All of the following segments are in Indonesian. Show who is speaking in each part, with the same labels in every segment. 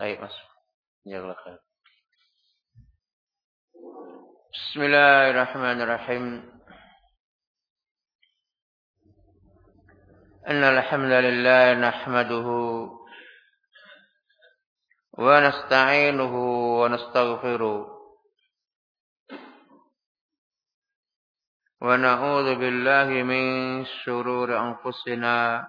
Speaker 1: طيب جزاك خير بسم الله الرحمن الرحيم أن الحمد لله نحمده ونستعينه ونستغفره ونعوذ بالله من شرور أنفسنا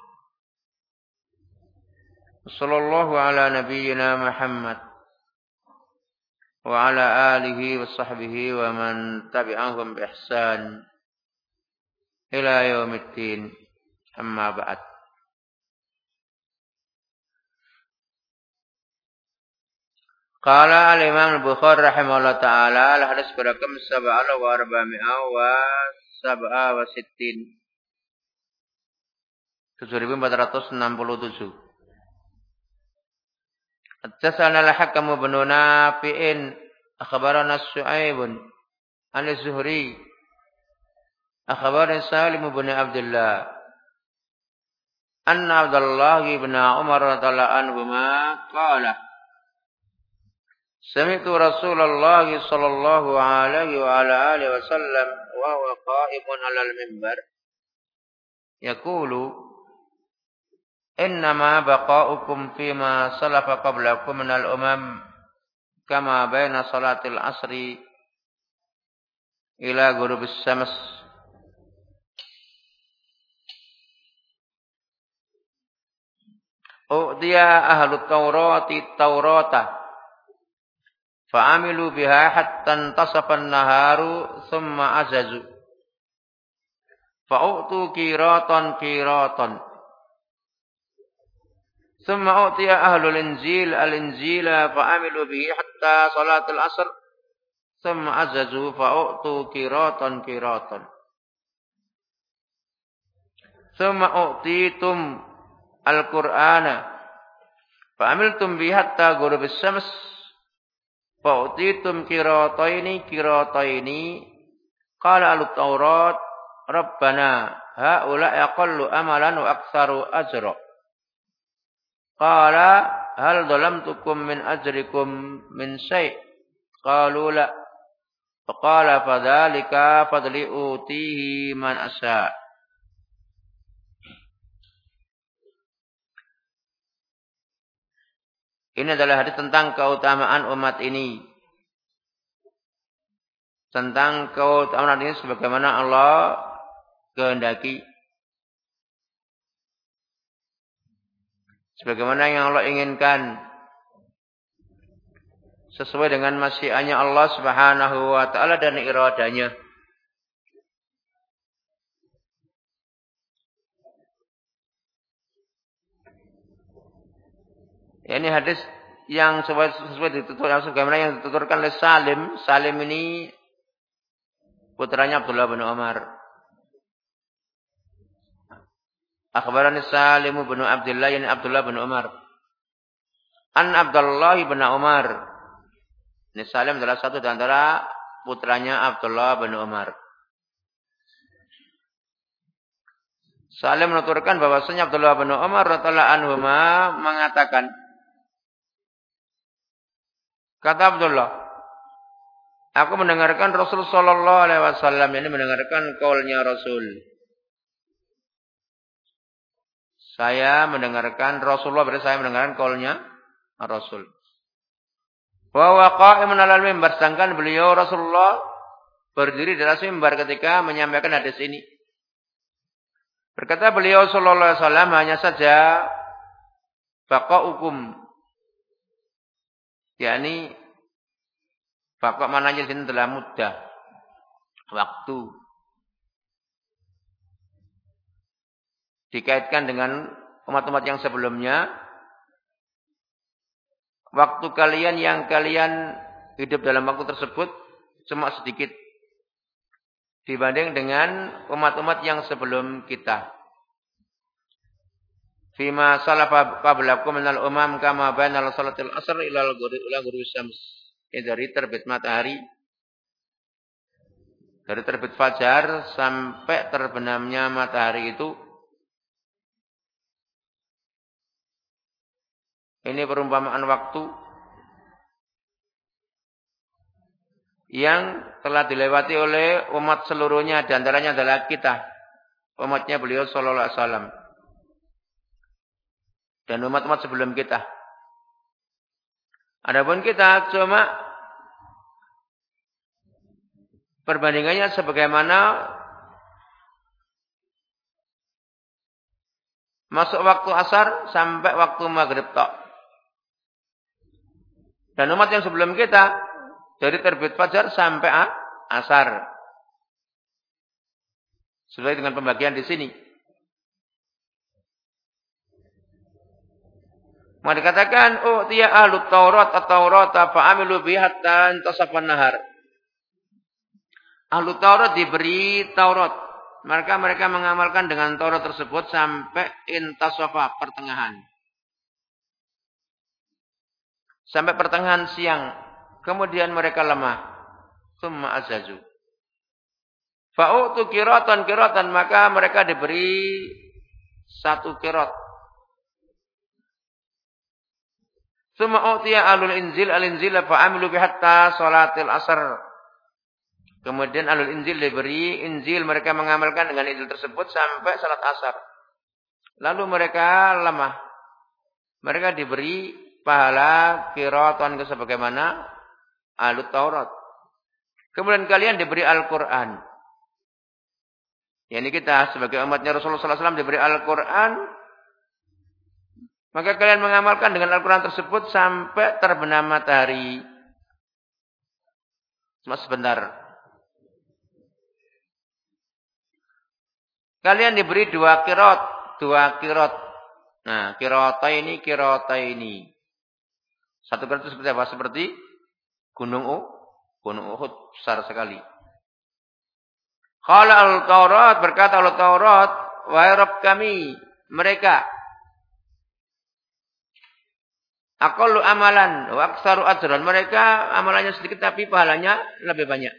Speaker 1: صلى الله على نبينا محمد وعلى آله وصحبه ومن تبعهم بإحسان إلى يوم الدين. أما بعد. قال الإمام البخاري رحمه الله تعالى الحديث برقم سبعة وأربعمائة وسبعة وستين. 7467 اتصلنا الحكم بن نافع أخبرنا الشعيب عن الزهري أخبر سالم بن عبد الله أن عبد الله بن عمر رضي الله عنهما قال سمعت رسول الله صلى الله عليه وعلى آله وسلم وهو قائم على المنبر يقول innama baqa'ukum fima salafa qablakum minal umam kama baina salatil asri ila ghurubis syams U'tiya ahlu taurati taurata fa'amilu biha hatta tasafan naharu thumma azazu. Fa'u'tu kiratan kiratan. ثم أعطي أهل الإنجيل الإنجيل فعملوا به حتى صلاة العصر. ثم عززوا فأعطوا كيراطا كيراطا ثم أعطيتم القرآن فعملتم به حتى غروب الشمس. فأعطيتم كيراطين كيراطين قال أهل التوراة ربنا هؤلاء أقل أملا وأكثر أجرا. Qala hal tukum min ajrikum min syai' qalu la Faqala fadzalika fadli utihi man asya Ini adalah hadis tentang keutamaan umat ini. Tentang keutamaan ini sebagaimana Allah kehendaki. Sebagaimana yang Allah inginkan sesuai dengan masyiannya Allah Subhanahu wa taala dan iradanya. Ya, ini hadis yang sesuai, sesuai ditutur, sebagaimana yang dituturkan oleh Salim. Salim ini putranya Abdullah bin Umar. Akhbarani Salim bin Abdullah yani Abdullah bin Umar. An Abdullah bin Umar. Ini Salim adalah satu di antara putranya Abdullah bin Umar. Salim menuturkan bahwasanya Abdullah bin Umar radhiyallahu anhu mengatakan Kata Abdullah, aku mendengarkan Rasul sallallahu alaihi wasallam ini mendengarkan kaulnya Rasul. Saya mendengarkan Rasulullah berarti saya mendengarkan kaulnya Rasul. Wa waqa'imun 'alal mimbar sedangkan beliau Rasulullah berdiri di atas mimbar ketika menyampaikan hadis ini. Berkata beliau sallallahu alaihi wasallam hanya saja hukum yakni baqa mananya di adalah mudah waktu dikaitkan dengan umat-umat yang sebelumnya waktu kalian yang kalian hidup dalam waktu tersebut cuma sedikit dibanding dengan umat-umat yang sebelum kita. Fima salafa qablakum minal umam kama bainal salatil asr ilal ghurub syams. Ini dari terbit matahari dari terbit fajar sampai terbenamnya matahari itu ini perumpamaan waktu yang telah dilewati oleh umat seluruhnya. Dan antaranya adalah kita umatnya beliau sallallahu alaihi wasallam. Dan umat-umat sebelum kita. Adapun kita cuma perbandingannya sebagaimana masuk waktu asar sampai waktu maghrib tok dan umat yang sebelum kita dari terbit fajar sampai asar. Sesuai dengan pembagian di sini. Mau dikatakan, oh dia ahlu Taurat atau Taurat fa'amilu hatta tasafan nahar. Ahlu Taurat diberi Taurat. Maka mereka mengamalkan dengan Taurat tersebut sampai intasofa pertengahan. Sampai pertengahan siang Kemudian mereka lemah. Summa azazu. Fa'utu kiratan kiratan. Maka mereka diberi satu kirat. Summa utiya alul inzil al-inzil fa'amilu bihatta salatil asar. Kemudian alul inzil diberi inzil mereka mengamalkan dengan inzil tersebut sampai salat asar. Lalu mereka lemah. Mereka diberi pahala kiratan ke sebagaimana Alut Taurat. Kemudian kalian diberi Al-Quran. Yani kita sebagai umatnya Rasulullah SAW diberi Al-Quran. Maka kalian mengamalkan dengan Al-Quran tersebut sampai terbenam matahari. Cuma sebentar. Kalian diberi dua kirot. Dua kirot. Nah, kirota ini, kirota ini. Satu kirot itu seperti apa? Seperti Gunung Uhud, Gunung Uhud besar sekali. Qala al-Taurat berkata al-Taurat, wahai Rabb kami, mereka Aqallu amalan wa aksaru ajran. Mereka amalannya sedikit tapi pahalanya lebih banyak.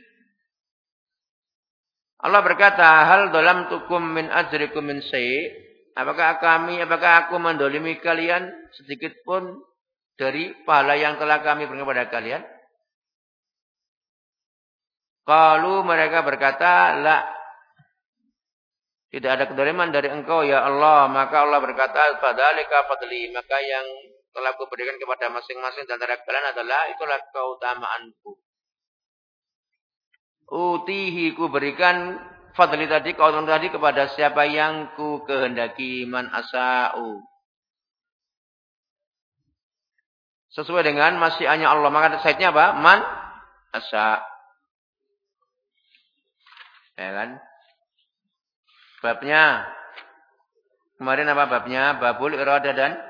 Speaker 1: Allah berkata, "Hal dalam tukum min ajrikum min say?" Apakah kami, apakah aku mendolimi kalian sedikit pun dari pahala yang telah kami berikan kepada kalian? Kalau mereka berkata, la. Tidak ada kedoliman dari engkau ya Allah. Maka Allah berkata, fadalika fadli. Maka yang telah kuberikan kepada masing-masing dan antara kalian adalah itulah keutamaanku. Utihi ku berikan fadli tadi, keutamaan tadi kepada siapa yang ku kehendaki man asa'u. Sesuai dengan masyiannya Allah. Maka saatnya apa? Man asa. Ya kan? Babnya kemarin apa babnya? Babul irada dan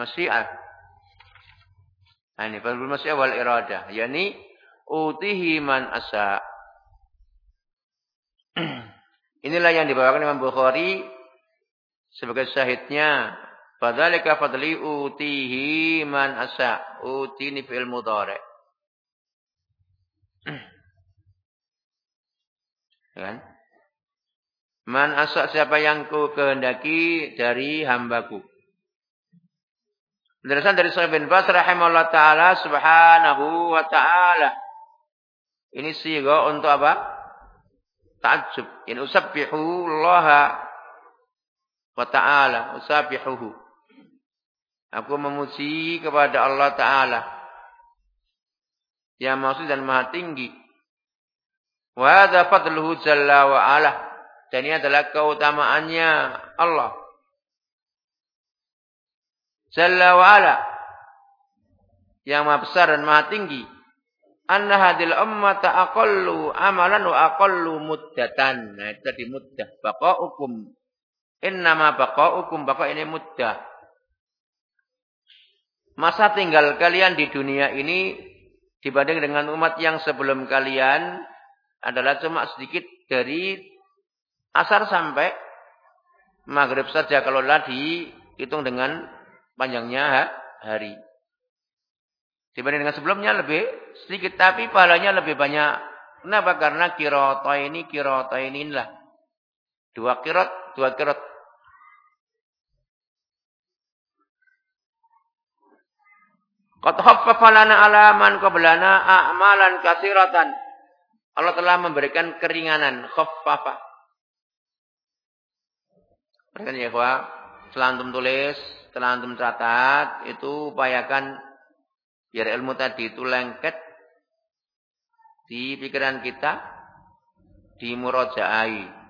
Speaker 1: masyiah. Nah, ini babul masyiah wal irada. Yani utihi man asa. Inilah yang dibawakan Imam Bukhari sebagai syahidnya. Fadzalika fadli utihi man asa. Uti ini fi'il mudhari'. Kan? Man asak siapa yang ku kehendaki dari hambaku. Penjelasan dari Sahih bin Bas rahimahullah taala subhanahu wa taala. Ini sigo untuk apa? Ta'ajjub. In usabbihu Allah wa ta'ala. Usabbihuhu. Aku memuji kepada Allah Ta'ala. Yang maksud dan maha tinggi. Wa hadza fadluhu jalla wa ala. Dan ini adalah keutamaannya Allah. Jalla wa ala. Yang maha besar dan maha tinggi. Anna hadil ummata aqallu amalan wa aqallu muddatan. Nah itu tadi muddah. Baqa'ukum. Innama baqa'ukum. Baqa' ini muddah. Masa tinggal kalian di dunia ini dibanding dengan umat yang sebelum kalian adalah cuma sedikit dari asar sampai maghrib saja kalau lah dihitung dengan panjangnya hari. Dibanding dengan sebelumnya lebih sedikit, tapi pahalanya lebih banyak. Kenapa? Karena kirota ini, kirota ini lah. Dua kirot, dua kirot. Qad khaffafa lana alaman qablana a'malan kasiratan. Allah telah memberikan keringanan, khaffafa. Perhatikan ya, Setelah antum tulis, setelah antum catat, itu upayakan biar ilmu tadi itu lengket di pikiran kita, di murojaai.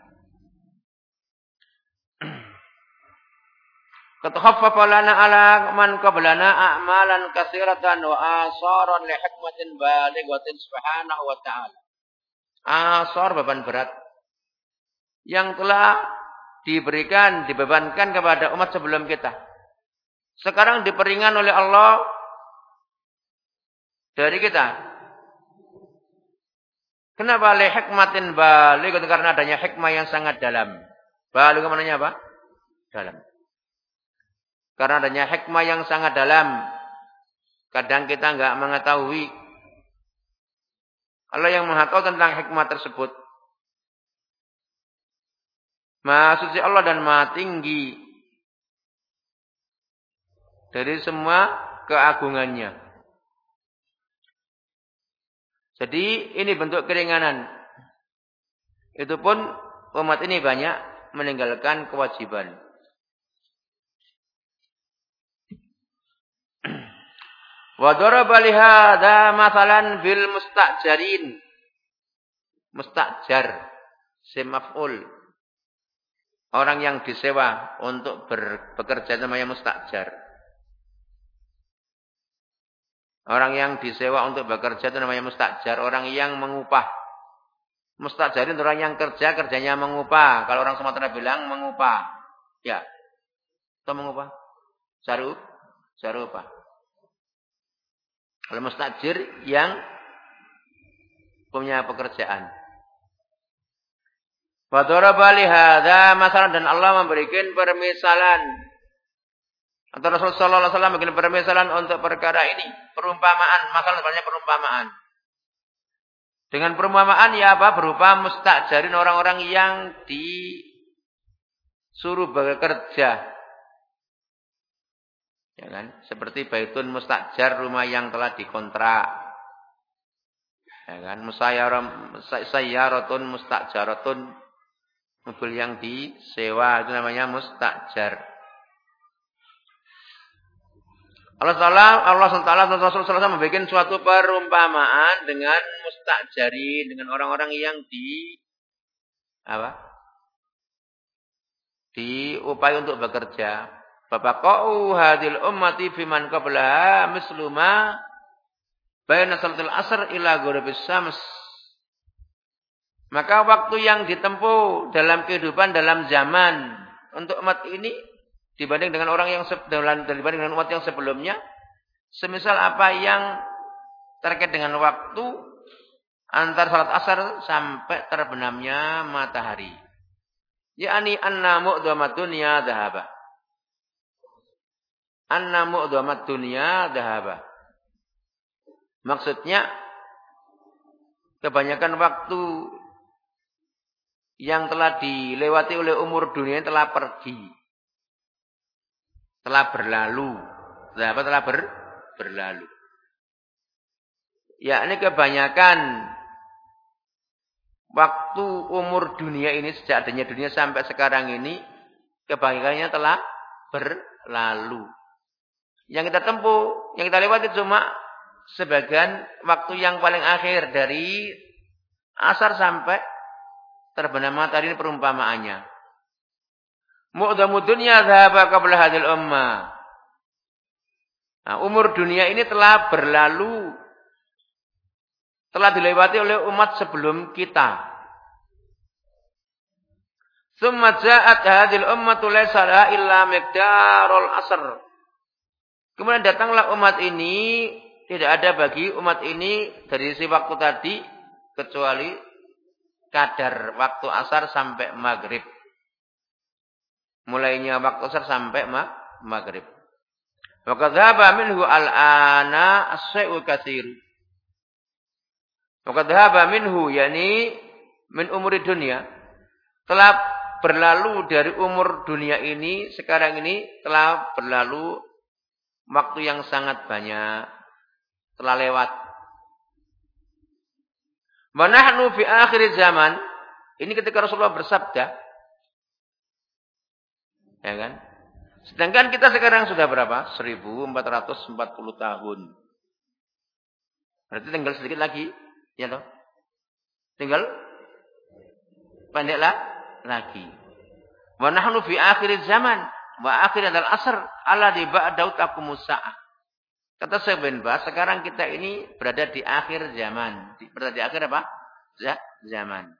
Speaker 1: Katakhaffafa lana ala man qablana a'malan katsiratan wa asaran li hikmatin balighatin subhanahu wa ta'ala. Asar beban berat yang telah diberikan, dibebankan kepada umat sebelum kita. Sekarang diperingan oleh Allah dari kita. Kenapa li hikmatin baligh? Karena adanya hikmah yang sangat dalam. Baligh maknanya apa? Dalam. Karena adanya hikmah yang sangat dalam. Kadang kita enggak mengetahui. Allah yang maha tahu tentang hikmah tersebut. Maha suci Allah dan maha tinggi dari semua keagungannya. Jadi ini bentuk keringanan. Itu pun umat ini banyak meninggalkan kewajiban. Wa daraba li hadza masalan bil mustajarin. Mustajar semaful. Orang yang disewa untuk bekerja namanya mustajar. Orang yang disewa untuk bekerja itu namanya mustajar. Orang yang mengupah. Mustajar itu orang yang kerja, kerjanya mengupah. Kalau orang Sumatera bilang mengupah. Ya. Atau mengupah? Saru? Saru apa? Kalau mustajir yang punya pekerjaan. Wadoraba lihada masalah dan Allah memberikan permisalan atau Rasulullah Sallallahu Alaihi Wasallam bikin permisalan untuk perkara ini. Perumpamaan. Masalah sebenarnya perumpamaan. Dengan perumpamaan ya apa? Berupa mustajarin orang-orang yang disuruh bekerja. Ya kan? Seperti baitun mustajar rumah yang telah dikontrak. Ya kan? Musayyaratun mustajaratun mobil yang disewa itu namanya mustajar. Allah Taala Allah Taala dan Rasul Sallallahu membuat suatu perumpamaan dengan mustajari dengan orang-orang yang di apa? Di upaya untuk bekerja. Babaqau hadil ummati fiman qablaha misluma bayna salatil asr ila ghurubis syams. Maka waktu yang ditempuh dalam kehidupan dalam zaman untuk umat ini dibanding dengan orang yang dibanding dengan umat yang sebelumnya semisal apa yang terkait dengan waktu antar salat asar sampai terbenamnya matahari yakni anna mu'dhamat dunya dhahaba anna mu'dhamat dunya dhahaba maksudnya kebanyakan waktu yang telah dilewati oleh umur dunia telah pergi telah berlalu. Apa telah ber, berlalu. Ya, ini kebanyakan waktu umur dunia ini sejak adanya dunia sampai sekarang ini kebanyakannya telah berlalu. Yang kita tempuh, yang kita lewati cuma sebagian waktu yang paling akhir dari asar sampai terbenam matahari ini perumpamaannya. Mu'damu dunya dhahaba qabla hadil ummah. Nah, umur dunia ini telah berlalu. Telah dilewati oleh umat sebelum kita. Summa ja'at hadil ummatu laysa illa miqdarul asr. Kemudian datanglah umat ini, tidak ada bagi umat ini dari si waktu tadi kecuali kadar waktu asar sampai maghrib. Mulainya waktu asar sampai ma maghrib. Maka minhu al-ana as-sai'u katsiru. Maka minhu yani min umuri dunia telah berlalu dari umur dunia ini sekarang ini telah berlalu waktu yang sangat banyak telah lewat. Wa nahnu fi akhir zaman ini ketika Rasulullah bersabda ya kan? Sedangkan kita sekarang sudah berapa? 1440 tahun. Berarti tinggal sedikit lagi, ya toh? Tinggal pendeklah lagi. Wa nahnu fi akhir zaman wa akhir adalah asr alladhi ba'dahu taqumus sa'ah. Kata Syekh bin Bas, sekarang kita ini berada di akhir zaman. Berada di akhir apa? Zaman.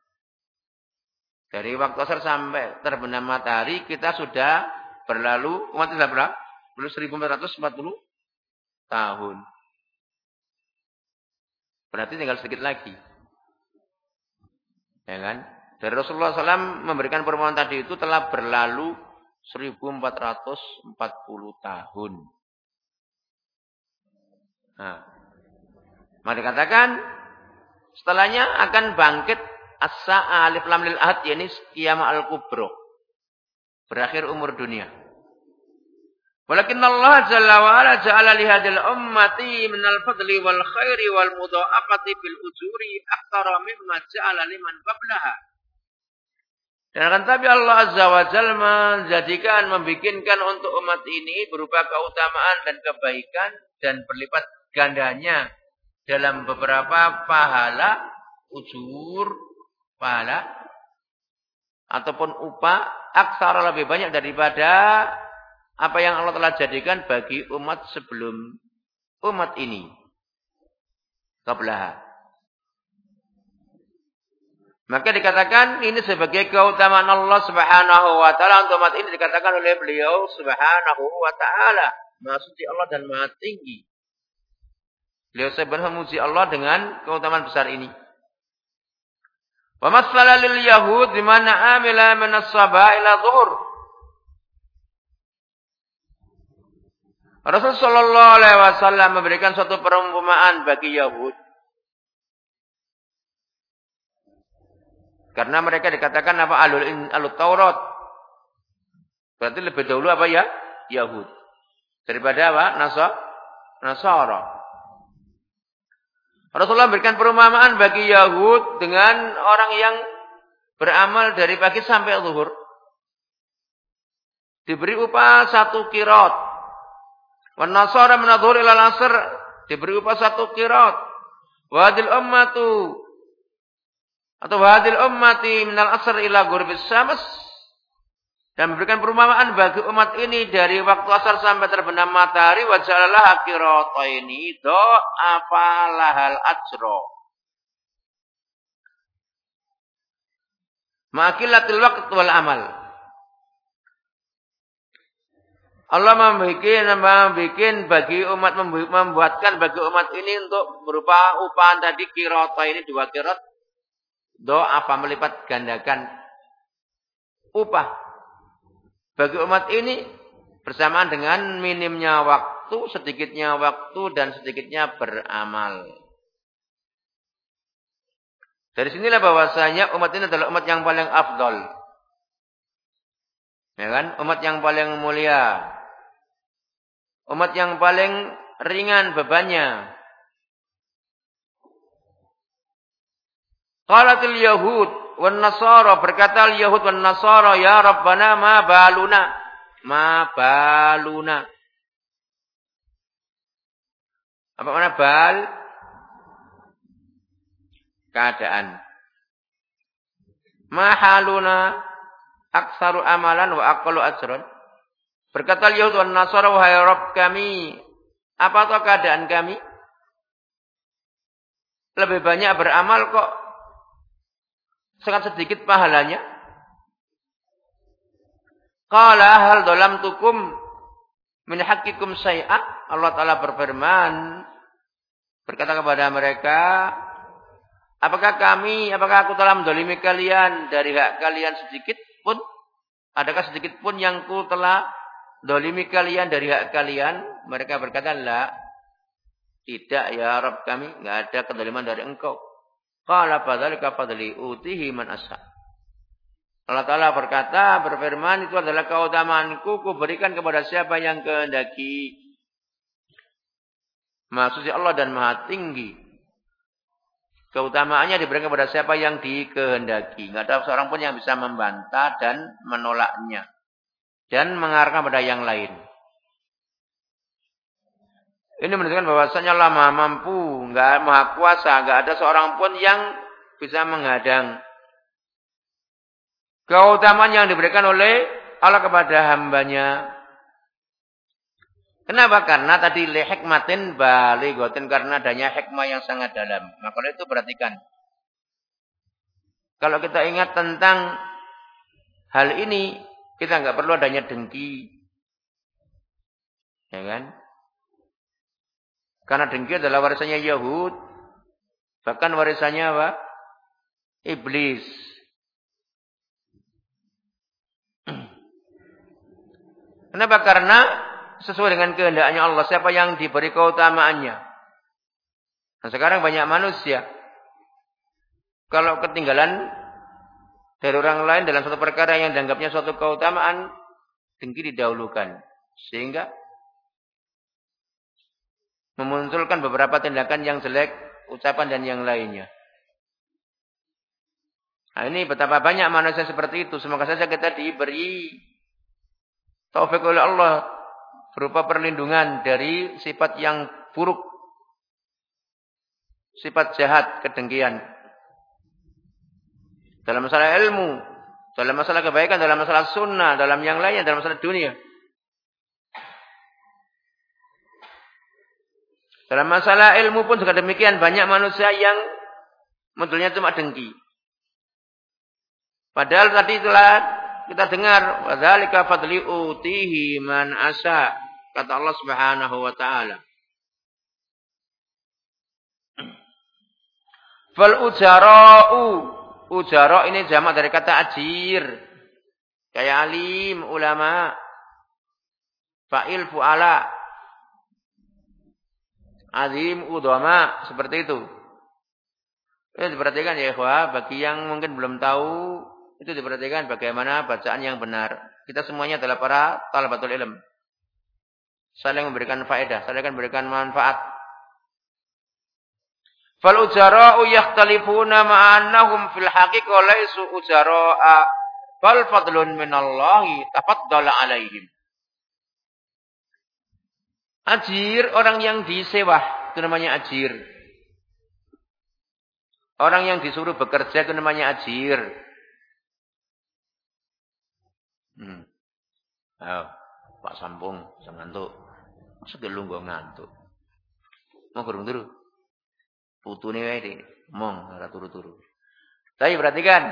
Speaker 1: Dari waktu asar sampai terbenam matahari kita sudah berlalu umat sudah berapa? Belum 1440 tahun. Berarti tinggal sedikit lagi. Ya kan? Dari Rasulullah SAW memberikan permohonan tadi itu telah berlalu 1440 tahun. Nah, maka dikatakan setelahnya akan bangkit as-sa'a alif lam lil ahad yakni qiyamah al-kubra. Berakhir umur dunia. Walakin Allah Jalla wa ala ja'ala li hadil ummati min al-fadli wal khairi wal mudha'afati bil ujuri aktsara mimma ja'ala liman qablaha. Dan akan tapi Allah Azza wa Jalla menjadikan, membikinkan untuk umat ini berupa keutamaan dan kebaikan dan berlipat gandanya dalam beberapa pahala, ujur, pahala, ataupun upah, aksara lebih banyak daripada apa yang Allah telah jadikan bagi umat sebelum umat ini. Kablaha. Maka dikatakan ini sebagai keutamaan Allah Subhanahu wa taala untuk umat ini dikatakan oleh beliau Subhanahu wa taala. Suci Allah dan maha tinggi. Beliau sebenarnya memuji Allah dengan keutamaan besar ini. Wa masala lil yahud di mana amila min as-sabah ila dhuhur. Rasul sallallahu alaihi wasallam memberikan suatu perumpamaan bagi Yahud Karena mereka dikatakan apa alul alul Taurat. Berarti lebih dahulu apa ya? Yahud. Daripada apa? Nasar Nasara. Rasulullah memberikan perumpamaan bagi Yahud dengan orang yang beramal dari pagi sampai zuhur. Diberi upah satu kirot. Wan nasara menadhur ila asr. Diberi upah satu kirot. Wadil ummatu atau hadil ummati minal asr ila gurbis syams. Dan memberikan perumpamaan bagi umat ini dari waktu asar sampai terbenam matahari wajalah ini do apalahal ajro makilatil waqt wal amal. Allah membuat, membuat bagi umat membuatkan bagi umat ini untuk berupa upahan tadi kirot ini dua kirot Doa apa melipat gandakan upah bagi umat ini bersamaan dengan minimnya waktu, sedikitnya waktu dan sedikitnya beramal. Dari sinilah bahwasanya umat ini adalah umat yang paling afdol. Ya kan? Umat yang paling mulia. Umat yang paling ringan bebannya. Qalatil Yahud wan Nasara berkata al Yahud wan Nasara ya Rabbana ma baluna ma baluna Apa mana bal? Keadaan. Ma haluna aksaru amalan wa aqallu ajran. Berkata Yahud wan Nasara wahai Rabb kami, apa keadaan kami? Lebih banyak beramal kok sangat sedikit pahalanya. Qala hal dalam tukum min hakikum syai'ah Allah taala berfirman berkata kepada mereka apakah kami apakah aku telah mendolimi kalian? Dari hak kalian sedikit pun adakah sedikit pun yang ku telah dolimi kalian dari hak kalian? Mereka berkata la tidak ya Rabb kami. Enggak ada kedoliman dari engkau qala fadzalika fadli utihi man asha Allah Ta'ala berkata, berfirman, itu adalah keutamaanku, ku berikan kepada siapa yang kehendaki. Maksudnya Allah dan maha tinggi. Keutamaannya diberikan kepada siapa yang dikehendaki. Tidak ada seorang pun yang bisa membantah dan menolaknya. Dan mengarahkan pada yang lain. Ini menunjukkan bahwasanya Allah maha mampu, enggak maha kuasa, enggak ada seorang pun yang bisa menghadang keutamaan yang diberikan oleh Allah kepada hambanya. Kenapa? Karena tadi lehikmatin baligotin karena adanya hikmah yang sangat dalam. Maka oleh itu perhatikan. Kalau kita ingat tentang hal ini, kita nggak perlu adanya dengki. Ya kan? Karena dengki adalah warisannya Yahud. Bahkan warisannya apa? Iblis. Kenapa? Karena sesuai dengan kehendaknya Allah. Siapa yang diberi keutamaannya. Nah sekarang banyak manusia. Kalau ketinggalan dari orang lain dalam suatu perkara yang dianggapnya suatu keutamaan. Tinggi didahulukan. Sehingga memunculkan beberapa tindakan yang jelek, ucapan dan yang lainnya. Nah, ini betapa banyak manusia seperti itu. Semoga saja kita diberi taufik oleh Allah berupa perlindungan dari sifat yang buruk. Sifat jahat, kedengkian. Dalam masalah ilmu, dalam masalah kebaikan, dalam masalah sunnah, dalam yang lainnya, dalam masalah dunia. Dalam masalah ilmu pun juga demikian. Banyak manusia yang munculnya cuma dengki. Padahal tadi telah kita dengar wadzalika fadli utihi man asa kata Allah Subhanahu wa taala Fal ujara'u ujara ini jamak dari kata ajir kayak alim ulama fa'il fu'ala azim udama seperti itu ini diperhatikan ya ikhwah bagi yang mungkin belum tahu itu diperhatikan bagaimana bacaan yang benar. Kita semuanya adalah para talabatul ilm. Saling memberikan faedah, saling memberikan manfaat. Fal ujara'u yakhtalifuna ma'annahum fil haqiqah laisu ujara'a bal fadlun minallahi tafaddala alaihim. Ajir orang yang disewa itu namanya ajir. Orang yang disuruh bekerja itu namanya ajir. Hmm. Ayo, Pak Sampung, ngantuk. Masa gua ngantuk. Mau kurung turu. Putune wae deh. Mong ora turu-turu. Tapi perhatikan.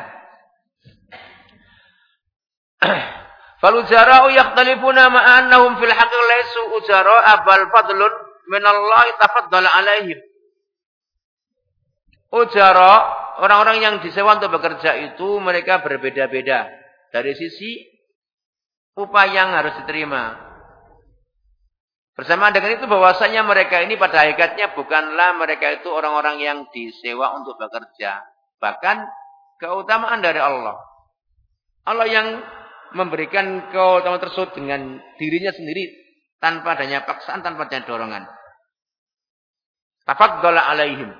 Speaker 1: Fal ujara'u yakhtalifuna ma'annahum fil haqqi laysu ujara'a bal fadlun min Allah tafaddala alaihim. Ujara, orang-orang yang disewa untuk bekerja itu mereka berbeda-beda dari sisi upah yang harus diterima. Bersama dengan itu bahwasanya mereka ini pada hakikatnya bukanlah mereka itu orang-orang yang disewa untuk bekerja. Bahkan keutamaan dari Allah. Allah yang memberikan keutamaan tersebut dengan dirinya sendiri tanpa adanya paksaan, tanpa adanya dorongan. Tafadhala alaihim.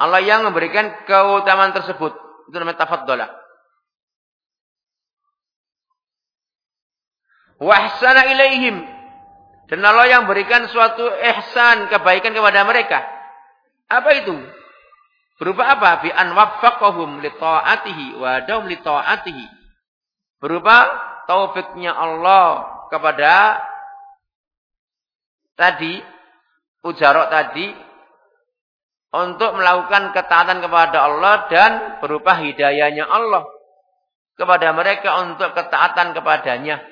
Speaker 1: Allah yang memberikan keutamaan tersebut. Itu namanya tafadhala. Wahsana ilaihim. Dan Allah yang berikan suatu ihsan, kebaikan kepada mereka. Apa itu? Berupa apa? Bi an waffaqahum li ta'atihi wa daum li ta'atihi. Berupa taufiknya Allah kepada tadi ujarok tadi untuk melakukan ketaatan kepada Allah dan berupa hidayahnya Allah kepada mereka untuk ketaatan kepadanya.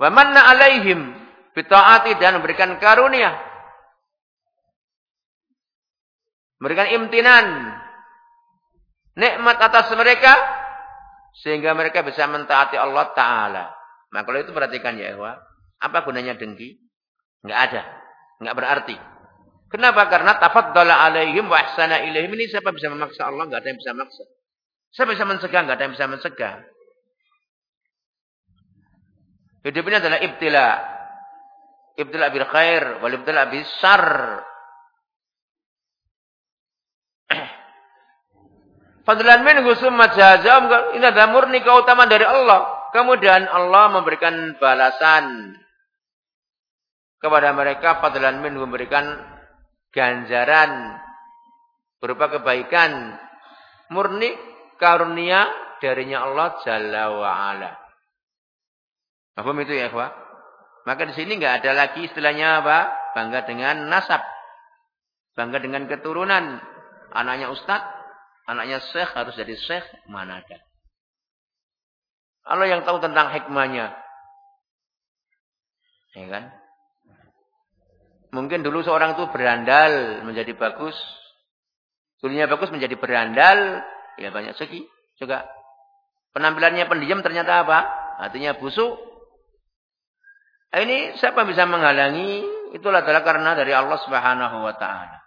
Speaker 1: Wa manna alaihim bitaati dan memberikan karunia. Memberikan imtinan. Nikmat atas mereka sehingga mereka bisa mentaati Allah taala. Nah, kalau itu perhatikan ya, Ewa. Apa gunanya dengki? Enggak ada. Enggak berarti. Kenapa? Karena tafaddala alaihim wa ahsana ilaihim. Ini siapa bisa memaksa Allah? Enggak ada yang bisa memaksa. Siapa bisa mencegah? Enggak ada yang bisa mencegah. Hidup ini adalah ibtila. Ibtila bil khair, wal ibtila bil syar. Fadlan minhu summa jazam. Ini adalah murni keutamaan dari Allah. Kemudian Allah memberikan balasan kepada mereka fadlan minhu memberikan ganjaran berupa kebaikan murni karunia darinya Allah Jalla wa ala. Apa itu ya, Pak? Maka di sini enggak ada lagi istilahnya apa? Bangga dengan nasab. Bangga dengan keturunan. Anaknya ustaz, anaknya syekh harus jadi syekh, mana ada. Allah yang tahu tentang hikmahnya. Ya kan? Mungkin dulu seorang itu berandal menjadi bagus. Dulunya bagus menjadi berandal. Ya banyak segi juga. Penampilannya pendiam ternyata apa? Artinya busuk. Ini siapa bisa menghalangi? Itulah adalah karena dari Allah Subhanahu wa taala.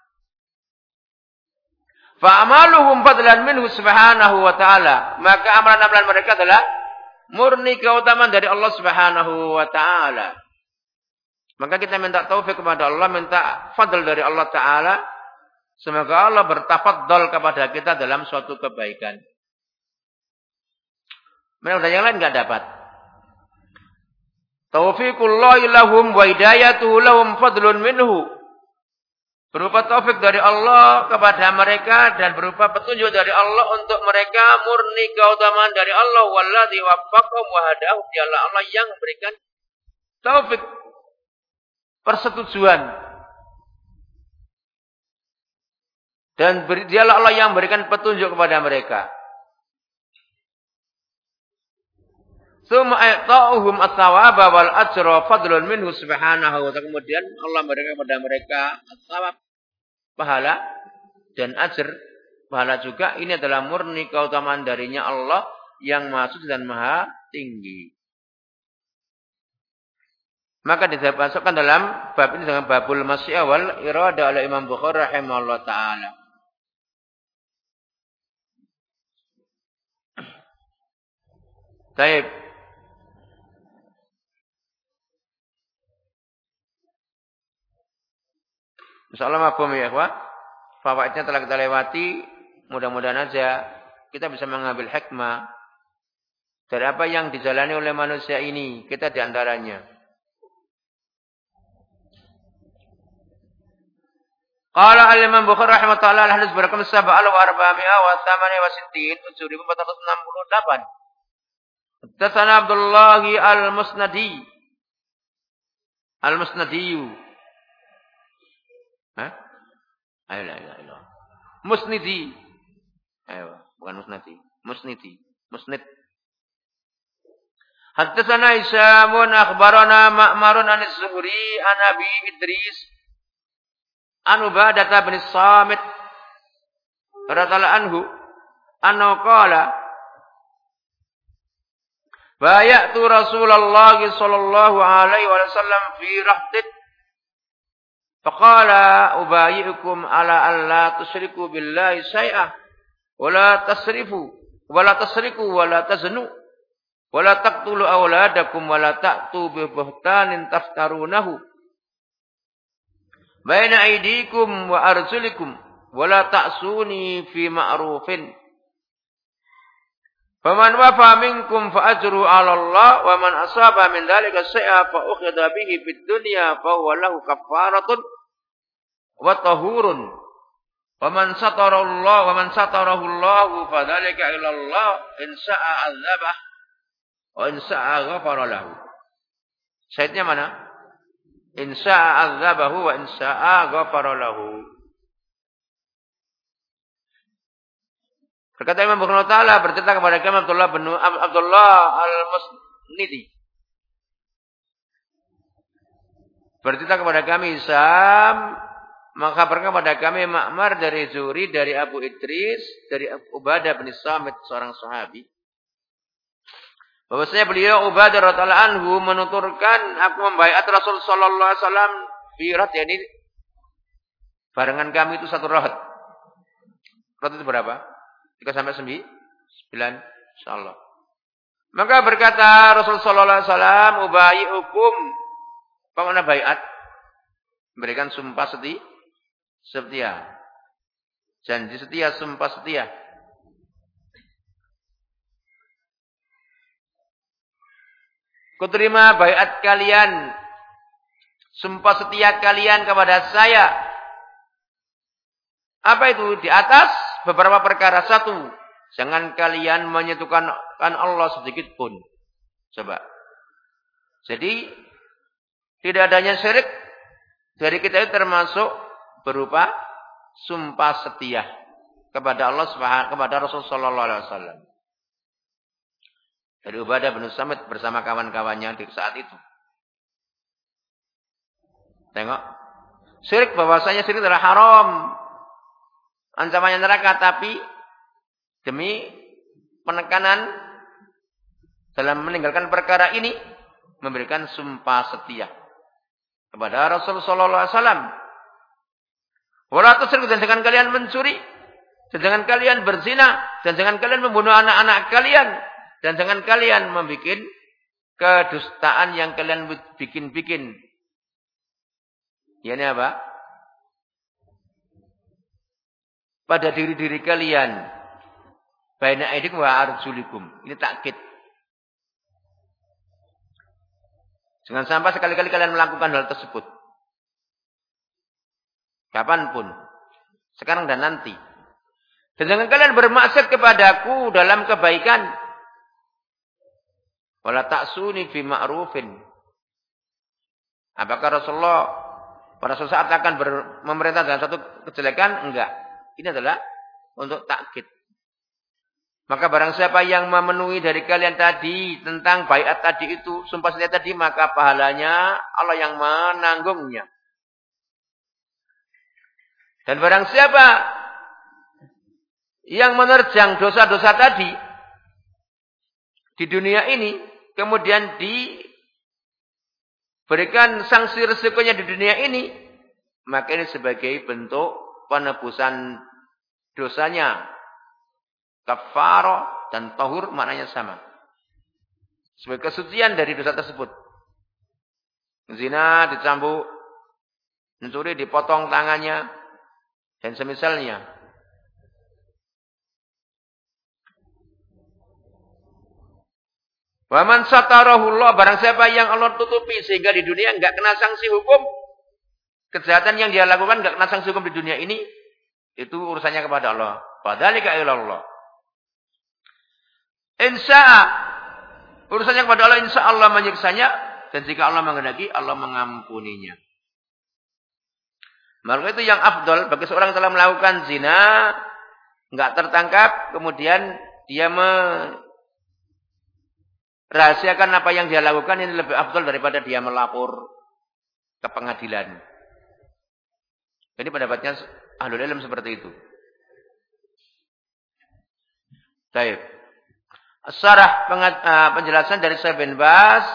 Speaker 1: Fa'amaluhum fadlan minhu subhanahu wa ta'ala. Maka amalan-amalan mereka adalah murni keutamaan dari Allah Subhanahu wa taala. Maka kita minta taufik kepada Allah, minta fadl dari Allah Ta'ala. Semoga Allah bertafaddal kepada kita dalam suatu kebaikan. Mereka yang lain nggak dapat. Taufiqullahi lahum wa hidayatuhu lahum fadlun minhu. Berupa taufik dari Allah kepada mereka dan berupa petunjuk dari Allah untuk mereka murni keutamaan dari Allah walladzi waffaqahum wa hadahum dialah Allah yang memberikan taufik persetujuan. Dan dialah Allah yang memberikan petunjuk kepada mereka. Suma a'ta'uhum as-sawaba wal ajra fadlun minhu subhanahu wa ta'ala. Kemudian Allah memberikan kepada mereka as-sawab pahala dan ajr pahala juga ini adalah murni keutamaan darinya Allah yang maha dan maha tinggi. Maka dimasukkan dalam bab ini dengan babul masyi awal irada oleh Imam Bukhari rahimahullah taala. Baik. Insyaallah mafhum ya, Pak. Fawaidnya telah kita lewati. Mudah-mudahan aja kita bisa mengambil hikmah dari apa yang dijalani oleh manusia ini. Kita di antaranya. Qala al-Imam Bukhari rahimahullah al-hadis berakam sab'a wa arba'ami'a wa thamani wa sittin tujuh ribu empat ratus enam puluh delapan. Tasana Abdullah al-Musnadi al-Musnadiyu. Hah? Ayo la ilaha illallah. Musnidi. Ayo, bukan Musnadi. Musnidi. Musnid. Haddatsana Isamun akhbarana Ma'marun an Az-Zuhri an Abi Idris an bin Samit radhiyallahu anhu annahu qala Bayatu Rasulullah sallallahu alaihi wasallam fi rahtit Faqala ubayyukum ala an la tusyriku billahi syai'ah wa la tasrifu wa la tasriku wa la taznu wa la taqtulu awladakum wa la ta'tu bi buhtanin taftarunahu baina Faman wafa minkum fa ajru 'ala Allah wa man asaba min dhalika shay'a fa ukhidha bihi fid dunya fa huwa lahu kaffaratun wa tahurun. Wa man satara Allah wa man satarahu Allah fa dhalika ila Allah in sa'a 'adzabah wa in sa'a ghafara lahu. Sayyidnya mana? In sya'a azabahu wa in sya'a ghafara lahu. Berkata Imam Bukhari Ta'ala bercerita kepada kami Abdullah bin Abdullah Al-Musnidi. Bercerita kepada kami Isam mengkabarkan kepada kami Ma'mar dari Zuri dari Abu Idris dari Ubadah bin Samit seorang sahabi. Bahwasanya beliau Ubadah radhiyallahu anhu menuturkan aku membaiat Rasul sallallahu alaihi wasallam firat yakni barengan kami itu satu rahat. Rahat itu berapa? 3 sampai 9? 9 insyaallah. Maka berkata Rasul sallallahu alaihi wasallam hukum Bagaimana bayat? Memberikan sumpah setia. Setia. Janji setia, sumpah setia. Kuterima bayat kalian. Sumpah setia kalian kepada saya. Apa itu? Di atas beberapa perkara. Satu. Jangan kalian menyentuhkan Allah sedikit pun. Coba. Jadi tidak adanya syirik dari kita itu termasuk berupa sumpah setia kepada Allah Subhanahu kepada Rasul sallallahu alaihi wasallam. Dari Ubadah bin Samit bersama kawan-kawannya di saat itu. Tengok. Syirik bahwasanya syirik adalah haram. Ancamannya neraka tapi demi penekanan dalam meninggalkan perkara ini memberikan sumpah setia kepada Rasul sallallahu alaihi wasallam. Wala tusriku dan jangan kalian mencuri dan jangan kalian berzina dan jangan kalian membunuh anak-anak kalian dan jangan kalian membuat kedustaan yang kalian bikin-bikin. ini apa? Pada diri-diri kalian. Baina aidikum wa arjulikum. Ini takkit. Jangan sampai sekali-kali kalian melakukan hal tersebut. Kapan pun. Sekarang dan nanti. Dan jangan kalian bermaksud kepadaku dalam kebaikan. Wala ta'suni fi ma'rufin. Apakah Rasulullah pada suatu saat akan memerintah dalam satu kejelekan? Enggak. Ini adalah untuk takkit. Maka barang siapa yang memenuhi dari kalian tadi tentang bayat tadi itu, sumpah setia tadi, maka pahalanya Allah yang menanggungnya. Dan barang siapa yang menerjang dosa-dosa tadi di dunia ini, kemudian diberikan sanksi resikonya di dunia ini, maka ini sebagai bentuk penebusan dosanya Kafaro dan tahur maknanya sama. Sebagai kesucian dari dosa tersebut. Zina dicambuk, mencuri dipotong tangannya, dan semisalnya. Waman satarahullah barang siapa yang Allah tutupi sehingga di dunia enggak kena sanksi hukum kejahatan yang dia lakukan enggak kena sanksi hukum di dunia ini itu urusannya kepada Allah. Padhalika ilallah. Insya urusannya kepada Allah insya Allah menyiksanya dan jika Allah mengendaki Allah mengampuninya. Maka itu yang afdol bagi seorang yang telah melakukan zina nggak tertangkap kemudian dia merahasiakan apa yang dia lakukan ini lebih afdol daripada dia melapor ke pengadilan. Jadi pendapatnya ahlul ilm seperti itu. Baik. Sarah uh, penjelasan dari Syekh bin Bas.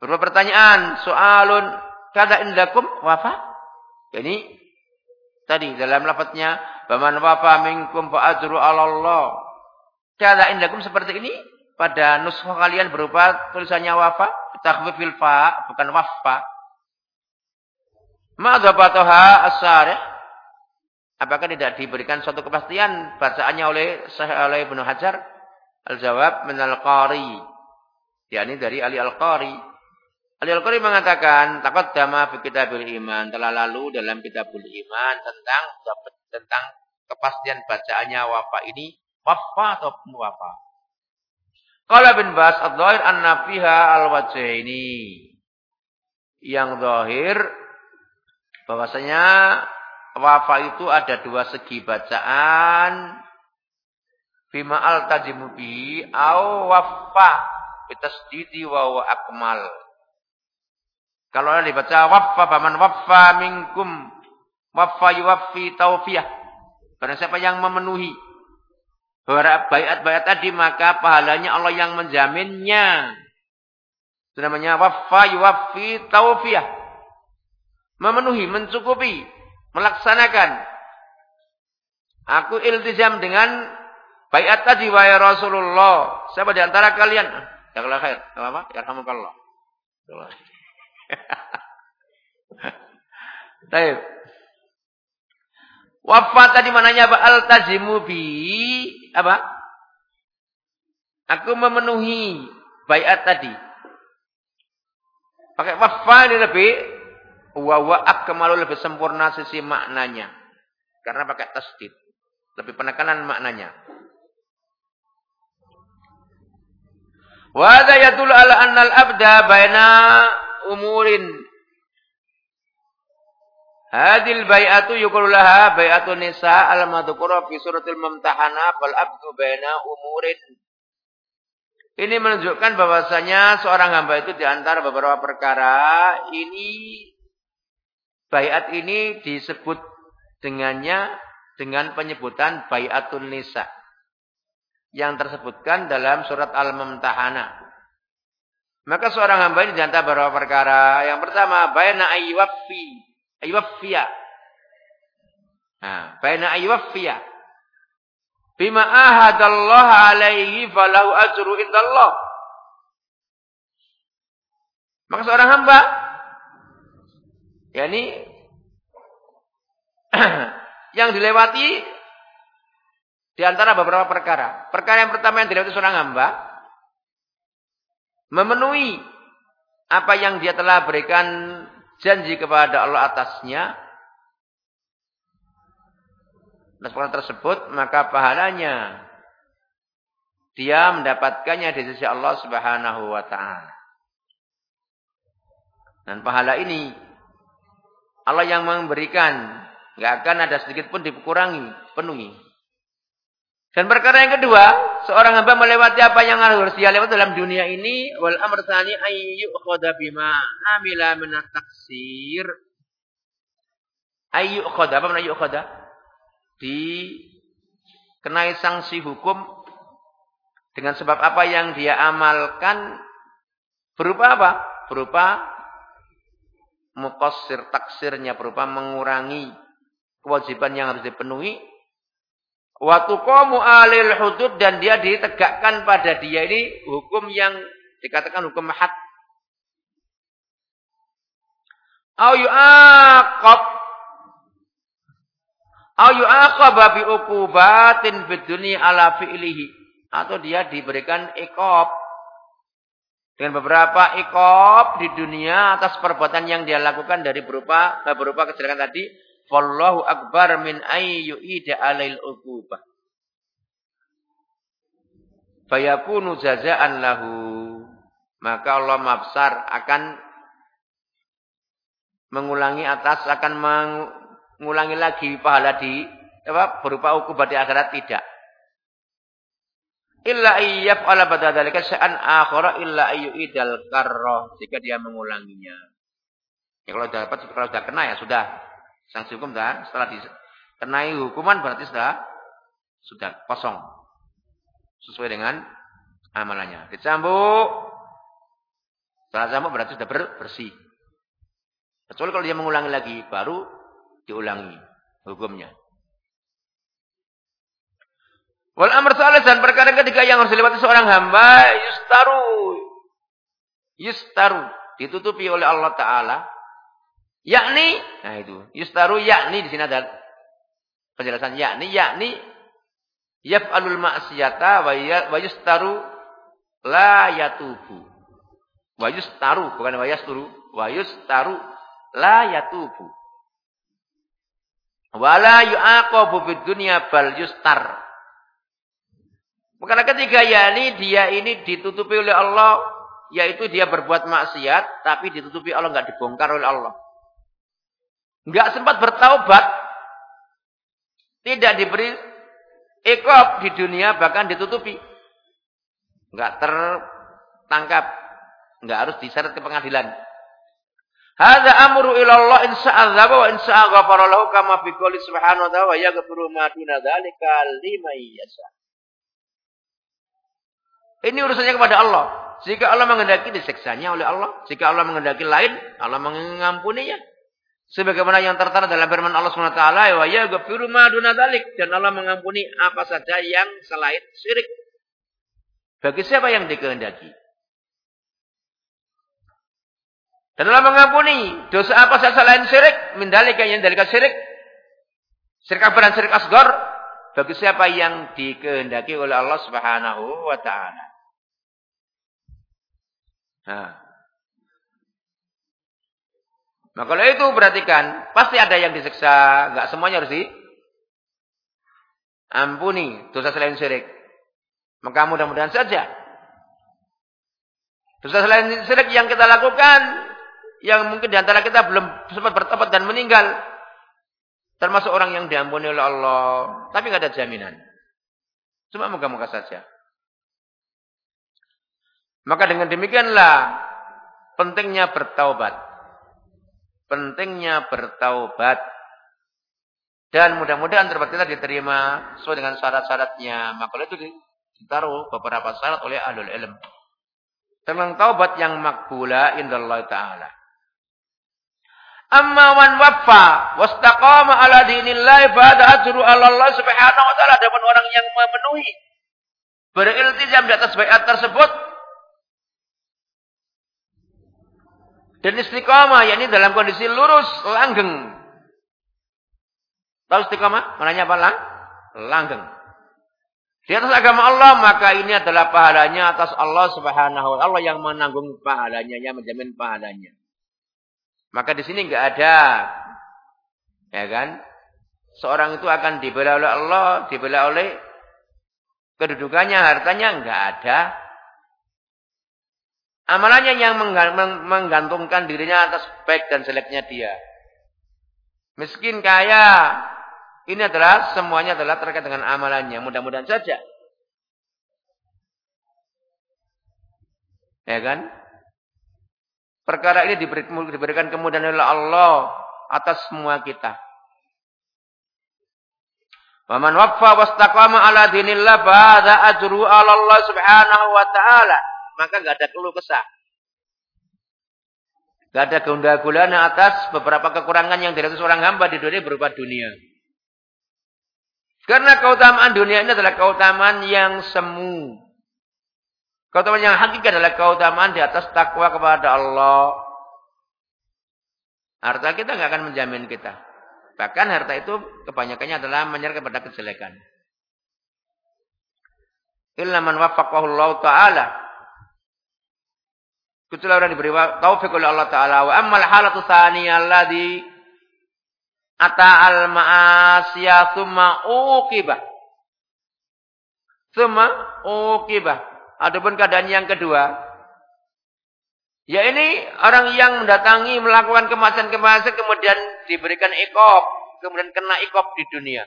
Speaker 1: Berupa pertanyaan, soalun kada indakum wafa? Ini tadi dalam lafadznya baman wafa minkum fa ajru 'ala Allah. Kada indakum seperti ini pada nuskha kalian berupa tulisannya wafa, takhfifil fa bukan wafa. Ma'dzabataha as-sarih Apakah tidak diberikan suatu kepastian bacaannya oleh Syekh oleh Ibnu Hajar? Al-jawab minal qari. yakni dari Ali Al-Qari. Ali Al-Qari mengatakan, takut dama fi kitabil iman. Telah lalu dalam kitabul iman tentang tentang kepastian bacaannya wafa ini. Wafa ataupun wafa. Kalau bin Bas ad-dhahir anna fiha al-wajh ini. Yang zahir bahwasanya wafa itu ada dua segi bacaan bima al tajimu bi au waffa bitasdidi wa wa akmal Kalau dibaca waffa faman waffa minkum waffa yuwaffi taufiyah. Karena siapa yang memenuhi bayat-bayat tadi maka pahalanya Allah yang menjaminnya. Itu namanya waffa yuwaffi taufiyah. Memenuhi, mencukupi, melaksanakan. Aku iltizam dengan bayat tadi wahai Rasulullah. Siapa di antara kalian? Ya kalau khair. Apa? Ya rahmukallah. Baik. Wafat tadi mananya apa? Al-tazimu bi apa? Aku memenuhi bayat tadi. Pakai wafat ini lebih wa wa akmalu lebih sempurna sisi maknanya. Karena pakai tasdid. Lebih penekanan maknanya. Wa hadha ala anna al-abda baina umurin. Hadil bay'atu yuqulu laha bay'atu nisa al-madhkura fi suratil mumtahana bal abdu baina umurin. Ini menunjukkan bahwasanya seorang hamba itu di antara beberapa perkara ini bayat ini disebut dengannya dengan penyebutan bayatun nisa yang tersebutkan dalam surat Al-Mumtahanah. Maka seorang hamba ini di antara beberapa perkara. Yang pertama, bayna ayywafi. Ayywafiya. Nah, bayna ayywafiya. Bima ahadallah alaihi falahu ajru indallah. Maka seorang hamba. Yakni yang dilewati di antara beberapa perkara. Perkara yang pertama yang dilewati seorang hamba memenuhi apa yang dia telah berikan janji kepada Allah atasnya, atas perkara tersebut, maka pahalanya dia mendapatkannya di sisi Allah Subhanahu wa taala. Dan pahala ini Allah yang memberikan, nggak akan ada sedikit pun dikurangi, penuhi. Dan perkara yang kedua, seorang hamba melewati apa yang harus dia lewat dalam dunia ini, wal amr tsani ayyu khada bima amila min taksir. Ayyu khada, apa makna? Di kenai sanksi hukum dengan sebab apa yang dia amalkan berupa apa? Berupa muqassir taksirnya berupa mengurangi kewajiban yang harus dipenuhi. Waktu kamu alil hudud dan dia ditegakkan pada dia. Ini hukum yang dikatakan hukum had. Au yu'aqab. Au yu'aqab bi uqubatin fid ala fi'lihi. Atau dia diberikan ikop dengan beberapa ikop di dunia atas perbuatan yang dia lakukan dari berupa berupa kejelekan tadi Wallahu akbar min ayyu ida alail uqubah. Fayakunu jazaan lahu. Maka Allah mabsar akan mengulangi atas, akan mengulangi lagi pahala di apa, berupa ukubah di akhirat tidak. Illa ala badadalika sya'an akhara illa idal karroh. Jika dia mengulanginya. Ya kalau dapat, kalau sudah kena ya sudah. Sanksi hukum dah setelah dikenai hukuman berarti sudah sudah kosong. Sesuai dengan amalannya. Dicambuk. Setelah cambuk berarti sudah bersih. Kecuali kalau dia mengulangi lagi, baru diulangi hukumnya. Wal amr dan perkara ketiga yang harus dilewati seorang hamba yustaru yustaru ditutupi oleh Allah taala Yakni, nah itu, yustaru yakni di sini ada penjelasan yakni, yakni yaf'alul ma'siyata ya, wa yustaru la yatubu. Wa yustaru, bukan wa yasturu, wa yustaru la yatubu. Wala yu'aqabu bid dunya bal yustar. Bukan ketiga yakni dia ini ditutupi oleh Allah yaitu dia berbuat maksiat tapi ditutupi Allah enggak dibongkar oleh Allah. Enggak sempat bertaubat. Tidak diberi ikop di dunia bahkan ditutupi. Enggak tertangkap. Enggak harus diseret ke pengadilan. Hadza amru ila Allah in sa'adzaba wa lahu kama fi qouli subhanahu wa ta'ala wa yaghfiru ma duna dzalika liman yasha. Ini urusannya kepada Allah. Jika Allah menghendaki disiksanya oleh Allah. Jika Allah menghendaki lain, Allah mengampuninya. Sebagaimana yang tertera dalam firman Allah SWT. Wa yaghfiru ma duna dzalik. Dan Allah mengampuni apa saja yang selain syirik. Bagi siapa yang dikehendaki. Dan Allah mengampuni dosa apa saja selain syirik, mindalika yang dari syirik, syirik akbar dan syirik asgar, bagi siapa yang dikehendaki oleh Allah Subhanahu wa taala. Nah. Maka kalau itu perhatikan, pasti ada yang disiksa, enggak semuanya harus di ampuni dosa selain syirik. Maka mudah-mudahan saja dosa selain syirik yang kita lakukan yang mungkin di antara kita belum sempat bertobat dan meninggal. Termasuk orang yang diampuni oleh Allah. Tapi nggak ada jaminan. Cuma moga-moga saja. Maka dengan demikianlah pentingnya bertaubat. Pentingnya bertaubat. Dan mudah-mudahan terbat kita diterima sesuai dengan syarat-syaratnya. Maka itu ditaruh beberapa syarat oleh ahlul ilm. Tentang taubat yang makbula indallah ta'ala. Amma wan waffa wastaqama ala dinillah fa ajru ala Allah Subhanahu wa taala adapun orang yang memenuhi beriltizam di atas bayat tersebut dan istiqamah yakni dalam kondisi lurus langgeng. Tahu istiqamah? Mananya apa lang? Langgeng. Di atas agama Allah maka ini adalah pahalanya atas Allah Subhanahu wa taala yang menanggung pahalanya, yang menjamin pahalanya. Maka di sini enggak ada. Ya kan? Seorang itu akan dibela oleh Allah, dibela oleh kedudukannya, hartanya enggak ada. Amalannya yang menggantungkan dirinya atas baik dan jeleknya dia. Miskin kaya, ini adalah semuanya adalah terkait dengan amalannya. Mudah-mudahan saja. Ya kan? Perkara ini diberikan kemudahan oleh Allah atas semua kita. Waman waffa wastaqama ala dinillah ba'da ajru ala Allah subhanahu wa ta'ala. Maka enggak ada keluh kesah. Enggak ada keundah atas beberapa kekurangan yang dirasakan seorang hamba di dunia berupa dunia. Karena keutamaan dunia ini adalah keutamaan yang semu. Keutamaan yang hakiki adalah keutamaan di atas takwa kepada Allah. Harta kita nggak akan menjamin kita. Bahkan harta itu kebanyakannya adalah menyerah kepada kejelekan. Illa man Allah ta'ala. Kecuali orang diberi taufik oleh Allah Ta'ala. Wa ammal halatu thaniyah alladhi ata'al ma'asiyah thumma uqibah. Thumma uqibah. Adapun keadaan yang kedua, ya ini orang yang mendatangi melakukan kemasan-kemasan kemudian diberikan ikop, kemudian kena ikop di dunia.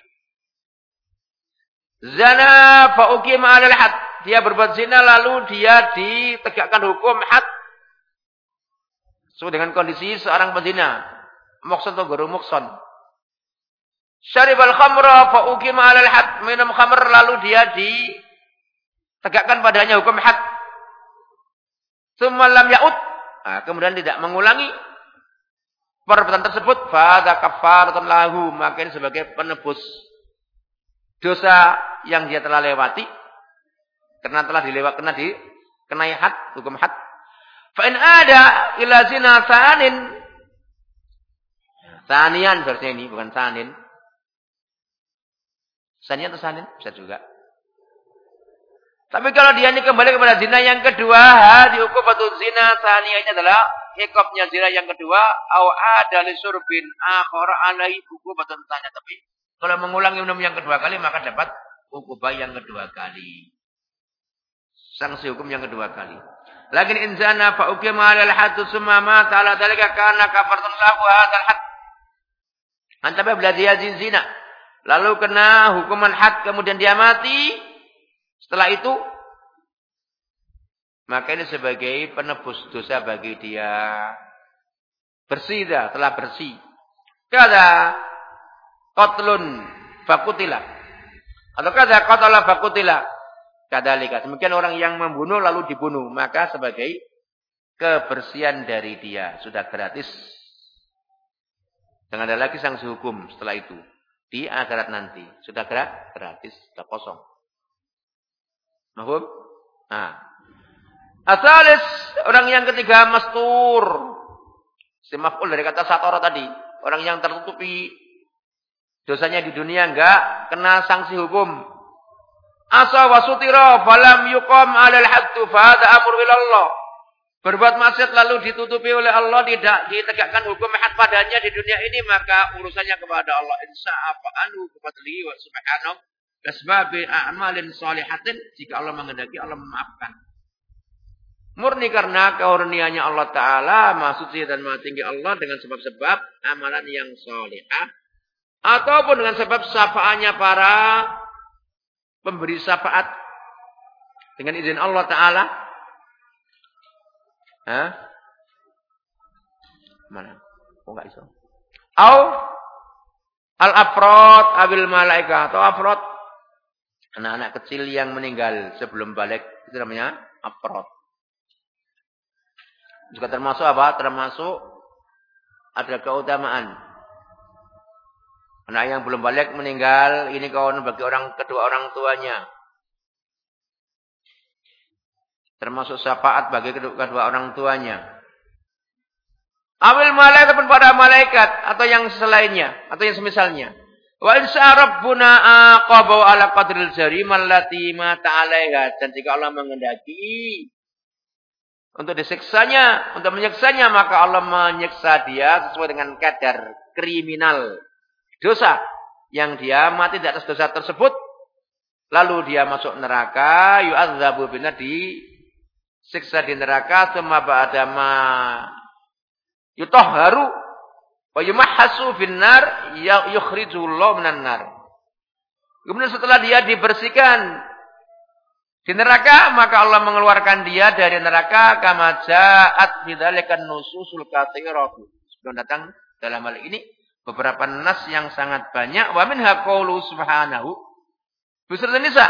Speaker 1: Zana fa'ukim alal had. Dia berbuat zina lalu dia ditegakkan hukum had. So dengan kondisi seorang pezina. Mokson atau guru mokson. Syaribal khamra fa'ukim alal had. Minum khamr lalu dia di tegakkan padanya hukum had. Semalam yaud. Nah, kemudian tidak mengulangi perbuatan tersebut. Fada kafaratun lahu. Maka sebagai penebus dosa yang dia telah lewati. Karena telah dilewat, kena di kenai had, hukum had. Fa'in ada ila zina sanin. Sanian seharusnya ini, bukan sanin. Sanian atau sanin? Bisa juga. Tapi kalau dia ini kembali kepada zina yang kedua, dihukum batu zina ini adalah hikopnya zina yang kedua, au ada li surbin akhara alaihi batu tanya tapi kalau mengulangi minum yang kedua kali maka dapat hukum yang kedua kali. Sanksi hukum yang kedua kali. Inzana fa ukima alal hadu summa mata ala dalika kana kafartan lahu hadzal had. Antara bila dia zina, lalu kena hukuman had kemudian dia mati, setelah itu, maka ini sebagai penebus dosa bagi dia. Bersih dah, telah bersih. Kada qatlun fakutila. Atau kada qatala fakutila. Kadalika. Demikian orang yang membunuh lalu dibunuh. Maka sebagai kebersihan dari dia. Sudah gratis. Jangan ada lagi sanksi hukum setelah itu. Di akhirat nanti. Sudah gratis. Sudah kosong. Mahum? Nah. Asalis. Orang yang ketiga mastur. Simaful dari kata satoro tadi. Orang yang tertutupi dosanya di dunia enggak kena sanksi hukum. Asa wasutira falam yuqam 'alal haddu fa amr Allah. Berbuat maksiat lalu ditutupi oleh Allah tidak ditegakkan hukum had padanya di dunia ini maka urusannya kepada Allah insya apa anu kefadlihi wa subhanahu Asbabi a'malin salihatin jika Allah menghendaki Allah memaafkan. Murni karena kaurnianya Allah Ta'ala, suci dan maha tinggi Allah dengan sebab-sebab amalan yang solehah. Ataupun dengan sebab syafaatnya para pemberi syafaat. Dengan izin Allah Ta'ala. Hah? Mana? Oh enggak iso. Au al-afrod abil malaika atau afrod anak-anak kecil yang meninggal sebelum balik itu namanya afrod. Juga termasuk apa? Termasuk ada keutamaan. Anak yang belum balik meninggal, ini kawan bagi orang kedua orang tuanya. Termasuk syafaat bagi kedua, orang tuanya. Awil malaikat pun pada malaikat atau yang selainnya atau yang semisalnya. Wa insya rabbuna aqabu ala qadril jarimah allati mata alaiha dan jika Allah mengendaki untuk disiksanya, untuk menyiksanya, maka Allah menyiksa dia sesuai dengan kadar kriminal dosa yang dia mati di atas dosa tersebut. Lalu dia masuk neraka, yu'adzabu bina di siksa di neraka, semua ba'dama yutahharu wa yumahhasu finnar yukhrijullahu minan nar. Kemudian setelah dia dibersihkan di neraka maka Allah mengeluarkan dia dari neraka kama ja'at bidzalikan nususul katsiratu. Sebelum datang dalam hal ini beberapa nas yang sangat banyak wa minha qaulu subhanahu Besar Nisa.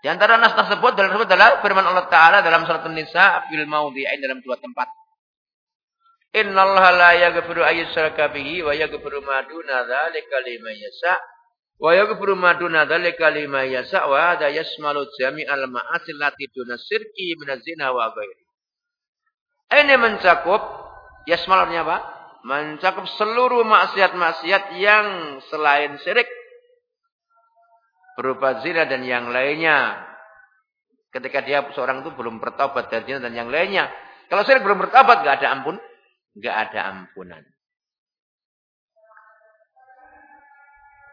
Speaker 1: Di antara nas tersebut dalam tersebut adalah firman Allah Taala dalam surat An-Nisa fil maudhi'ain dalam dua tempat. Innallaha la yaghfiru ayyushraka bihi wa yaghfiru ma duna dzalika liman yasha'. Wa yaghfiru ma duna dzalika liman yasha wa hadha yashmalu jami'al ma'asi allati duna sirki min zina wa ghairi. Ini mencakup yashmalnya apa? Mencakup seluruh maksiat-maksiat yang selain syirik berupa zina dan yang lainnya. Ketika dia seorang itu belum bertobat dari zina dan yang lainnya. Kalau syirik belum bertobat, enggak ada ampun, enggak ada ampunan.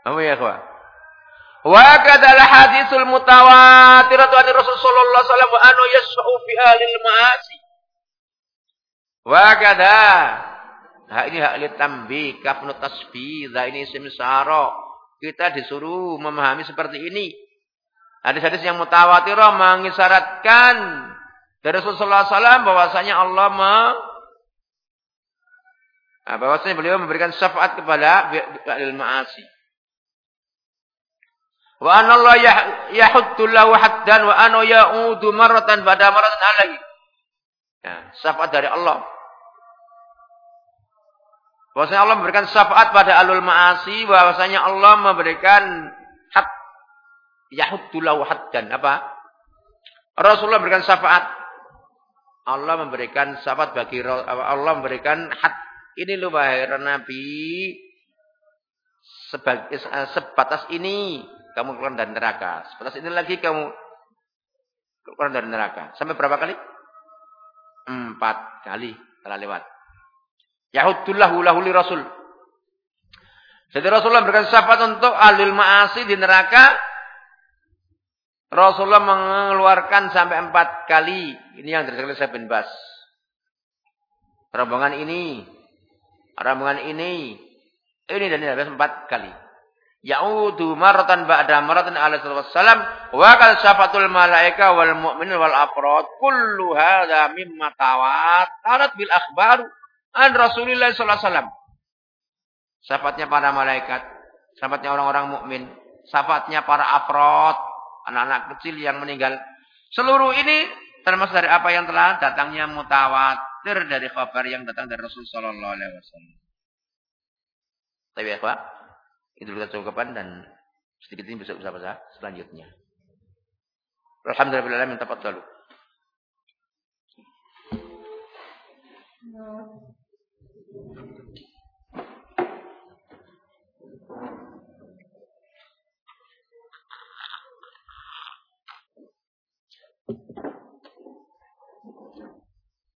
Speaker 1: Apa ya, kawan? Wa kadal hadisul mutawatiratu an Rasul sallallahu alaihi wasallam wa anu yasfa'u fi ahlil ma'asi. Wa kada. Hak ini hak li tambi kafnu tasbih, ini isim saro. Kita disuruh memahami seperti ini. Hadis-hadis yang mutawatirah mengisyaratkan dari Rasulullah SAW bahwasanya Allah me, bahwasanya beliau memberikan syafaat kepada ahli ma'asi. Wa anna Allah yahuddu lahu haddan wa ana ya'udu marratan ba'da marratan lagi. Ya, syafaat dari Allah. Bahwasanya Allah memberikan syafaat pada alul ma'asi, bahwasanya Allah memberikan had yahuddu lahu haddan. Apa? Rasulullah memberikan syafaat. Allah memberikan syafaat bagi Allah memberikan had. Ini loh wahai Nabi sebagai sebatas ini kamu keluar dari neraka. Setelah ini lagi kamu keluar dari neraka. Sampai berapa kali? Empat kali telah lewat. Yahudullahu lahu li rasul. Jadi Rasulullah memberikan syafaat untuk alil ma'asi di neraka. Rasulullah mengeluarkan sampai empat kali. Ini yang dari saya bin Bas. Ini. Rombongan ini. Ini dan ini empat kali ya'udu maratan ba'da maratan alaihi wasallam wa kal syafatul malaika wal mu'minin wal afrad kullu hadza mimma tawatarat bil akhbar an Rasulullah sallallahu alaihi wasallam. Syafaatnya para malaikat, syafaatnya orang-orang mukmin, syafaatnya para afrod, anak-anak kecil yang meninggal. Seluruh ini termasuk dari apa yang telah datangnya mutawatir dari kabar yang datang dari Rasul sallallahu alaihi wasallam. Tapi ya, Pak, itu kita cukupkan dan sedikit ini bisa bahasa selanjutnya. Alhamdulillah minta tafadhalu.